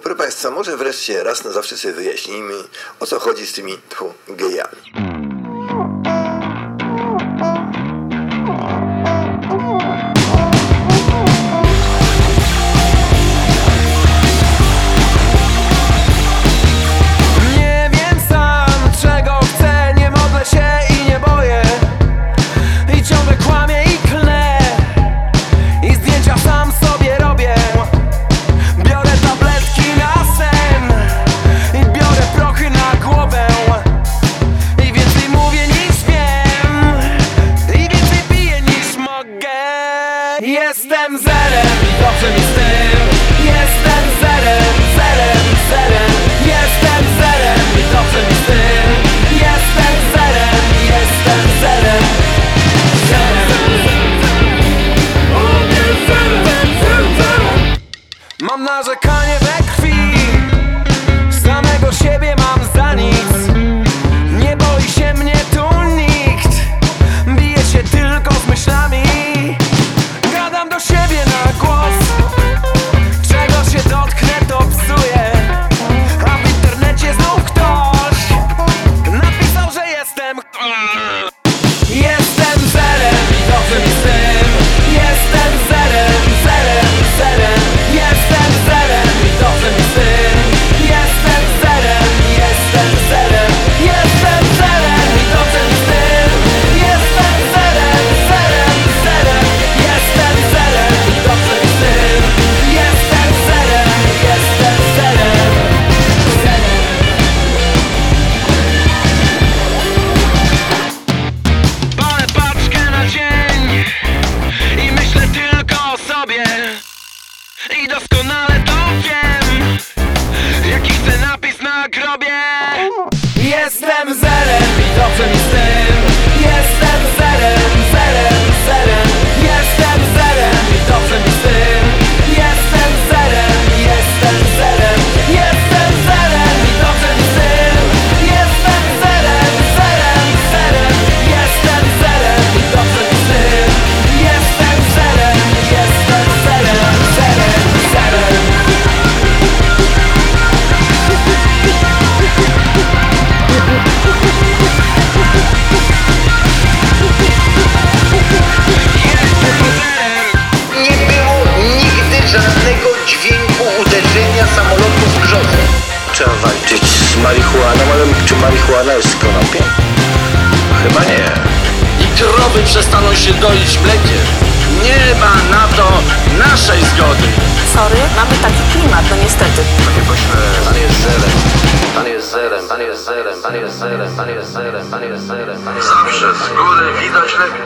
Proszę Państwa, może wreszcie raz na zawsze sobie wyjaśnijmy, o co chodzi z tymi tfu, gejami. Zerem mi z Jestem zerem, zerem, zerem. Jestem zerem i dobrze mi z tym Jestem zerem, jestem zerem. Zerem. Mam narzekanie doskonale to wiem Jaki chcę napis na grobie dźwięku uderzenia samolotu w brzozę. Trzeba walczyć z marihuaną, ale czy marihuana jest z konopie? Chyba nie. i krowy przestaną się doić mlekiem. Nie ma na to naszej zgody. Sorry, mamy taki klimat, no niestety. Panie pośle, pan jest zerem. Pan jest zerem, pan jest zerem, pan jest zerem, pan jest zerem, pan jest zerem, pan jest Zawsze z góry widać lepiej.